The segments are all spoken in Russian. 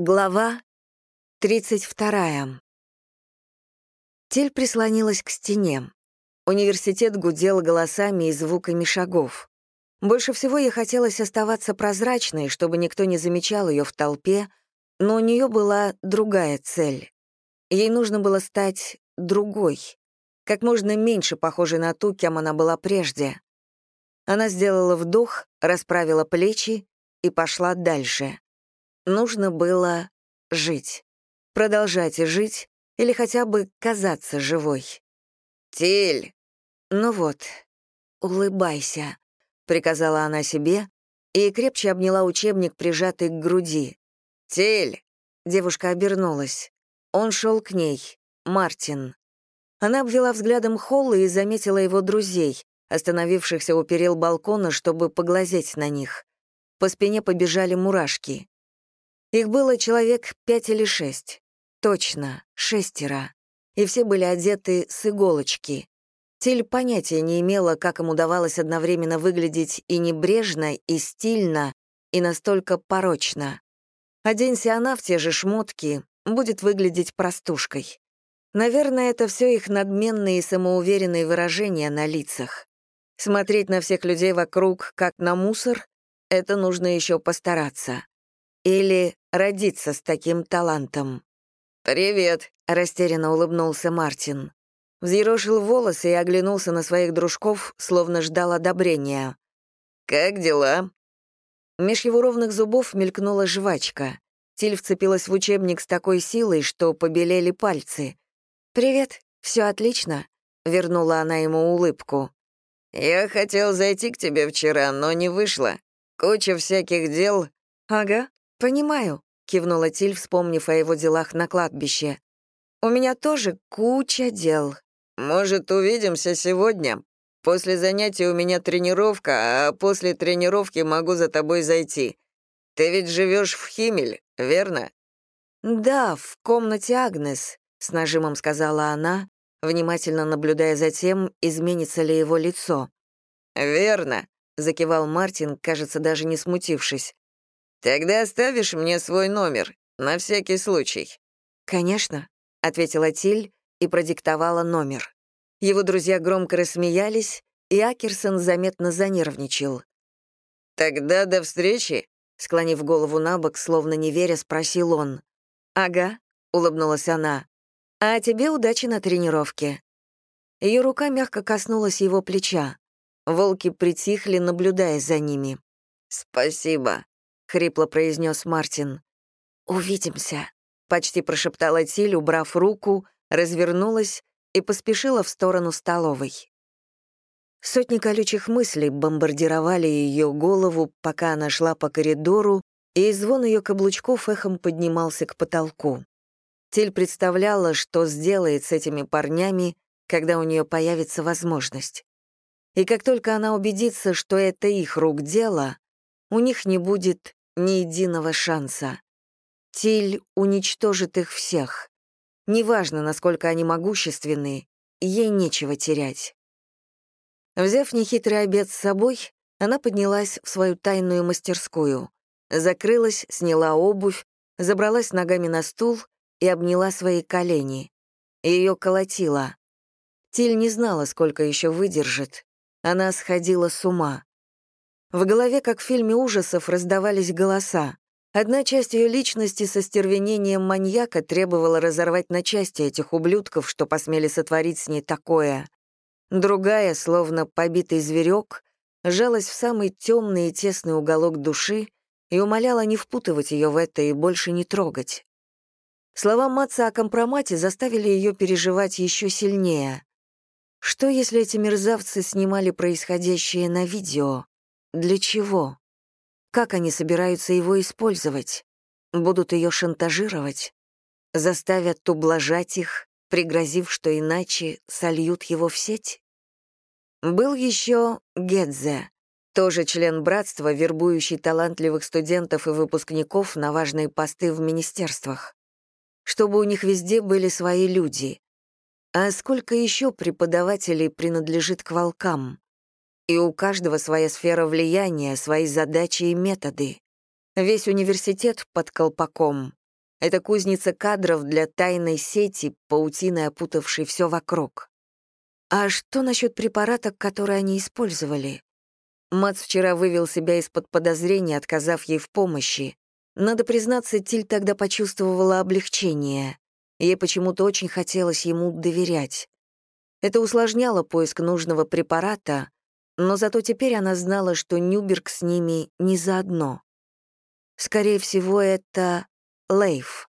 Глава 32. Тель прислонилась к стене. Университет гудел голосами и звуками шагов. Больше всего ей хотелось оставаться прозрачной, чтобы никто не замечал ее в толпе, но у нее была другая цель. Ей нужно было стать другой, как можно меньше похожей на ту, кем она была прежде. Она сделала вдох, расправила плечи и пошла дальше. Нужно было жить. Продолжать жить или хотя бы казаться живой. «Тиль!» «Ну вот, улыбайся», — приказала она себе и крепче обняла учебник, прижатый к груди. «Тиль!» — девушка обернулась. Он шел к ней, Мартин. Она обвела взглядом холла и заметила его друзей, остановившихся у перил балкона, чтобы поглазеть на них. По спине побежали мурашки. Их было человек пять или шесть. Точно, шестеро. И все были одеты с иголочки. Тиль понятия не имела, как им удавалось одновременно выглядеть и небрежно, и стильно, и настолько порочно. Оденься она в те же шмотки, будет выглядеть простушкой. Наверное, это все их надменные и самоуверенные выражения на лицах. Смотреть на всех людей вокруг, как на мусор, это нужно еще постараться. Или родиться с таким талантом. «Привет», — растерянно улыбнулся Мартин. Взъерошил волосы и оглянулся на своих дружков, словно ждал одобрения. «Как дела?» Меж его ровных зубов мелькнула жвачка. Тиль вцепилась в учебник с такой силой, что побелели пальцы. «Привет, все отлично», — вернула она ему улыбку. «Я хотел зайти к тебе вчера, но не вышло. Куча всяких дел». «Ага, «Понимаю», — кивнула Тиль, вспомнив о его делах на кладбище. «У меня тоже куча дел». «Может, увидимся сегодня? После занятий у меня тренировка, а после тренировки могу за тобой зайти. Ты ведь живешь в Химель, верно?» «Да, в комнате Агнес», — с нажимом сказала она, внимательно наблюдая за тем, изменится ли его лицо. «Верно», — закивал Мартин, кажется, даже не смутившись. «Тогда оставишь мне свой номер, на всякий случай». «Конечно», — ответила Тиль и продиктовала номер. Его друзья громко рассмеялись, и Акерсон заметно занервничал. «Тогда до встречи», — склонив голову на бок, словно не веря, спросил он. «Ага», — улыбнулась она. «А тебе удачи на тренировке». Ее рука мягко коснулась его плеча. Волки притихли, наблюдая за ними. «Спасибо», — хрипло произнес Мартин. «Увидимся», — почти прошептала Тиль, убрав руку, развернулась и поспешила в сторону столовой. Сотни колючих мыслей бомбардировали ее голову, пока она шла по коридору, и звон ее каблучков эхом поднимался к потолку. Тиль представляла, что сделает с этими парнями, когда у нее появится возможность. И как только она убедится, что это их рук дело, у них не будет ни единого шанса. Тиль уничтожит их всех. Неважно, насколько они могущественны, ей нечего терять. Взяв нехитрый обед с собой, она поднялась в свою тайную мастерскую, закрылась, сняла обувь, забралась ногами на стул и обняла свои колени. Ее колотило. Тиль не знала, сколько еще выдержит. Она сходила с ума. В голове, как в фильме ужасов, раздавались голоса. Одна часть ее личности со стервенением маньяка требовала разорвать на части этих ублюдков, что посмели сотворить с ней такое. Другая, словно побитый зверек, жалась в самый темный и тесный уголок души и умоляла не впутывать ее в это и больше не трогать. Слова Матца о компромате заставили ее переживать еще сильнее. Что, если эти мерзавцы снимали происходящее на видео? Для чего? Как они собираются его использовать? Будут ее шантажировать? Заставят ублажать их, пригрозив, что иначе сольют его в сеть? Был еще Гедзе, тоже член братства, вербующий талантливых студентов и выпускников на важные посты в министерствах. Чтобы у них везде были свои люди. А сколько еще преподавателей принадлежит к волкам? И у каждого своя сфера влияния, свои задачи и методы. Весь университет под колпаком, Это кузница кадров для тайной сети, паутины опутавшей все вокруг. А что насчет препарата, который они использовали? Мац вчера вывел себя из-под подозрения, отказав ей в помощи. Надо признаться, Тиль тогда почувствовала облегчение. Ей почему-то очень хотелось ему доверять. Это усложняло поиск нужного препарата, но зато теперь она знала, что Нюберг с ними не заодно. Скорее всего, это Лейф.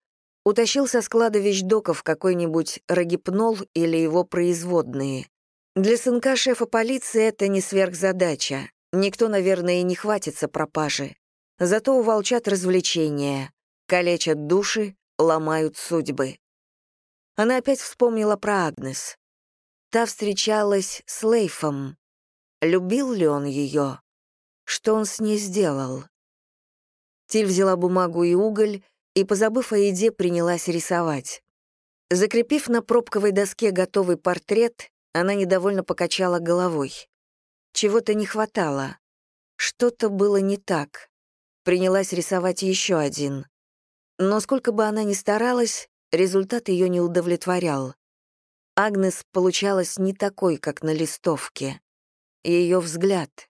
Утащил со склада вещдоков какой-нибудь рогипнол или его производные. Для сынка шефа полиции это не сверхзадача. Никто, наверное, и не хватится пропажи. Зато у волчат развлечения. Калечат души, ломают судьбы. Она опять вспомнила про Агнес. Та встречалась с Лейфом. Любил ли он ее? Что он с ней сделал? Тиль взяла бумагу и уголь и, позабыв о еде, принялась рисовать. Закрепив на пробковой доске готовый портрет, она недовольно покачала головой. Чего-то не хватало. Что-то было не так. Принялась рисовать еще один. Но сколько бы она ни старалась, результат ее не удовлетворял. Агнес получалась не такой, как на листовке. Ее взгляд.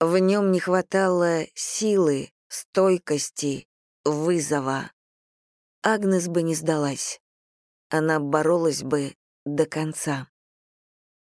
В нем не хватало силы, стойкости, вызова. Агнес бы не сдалась. Она боролась бы до конца.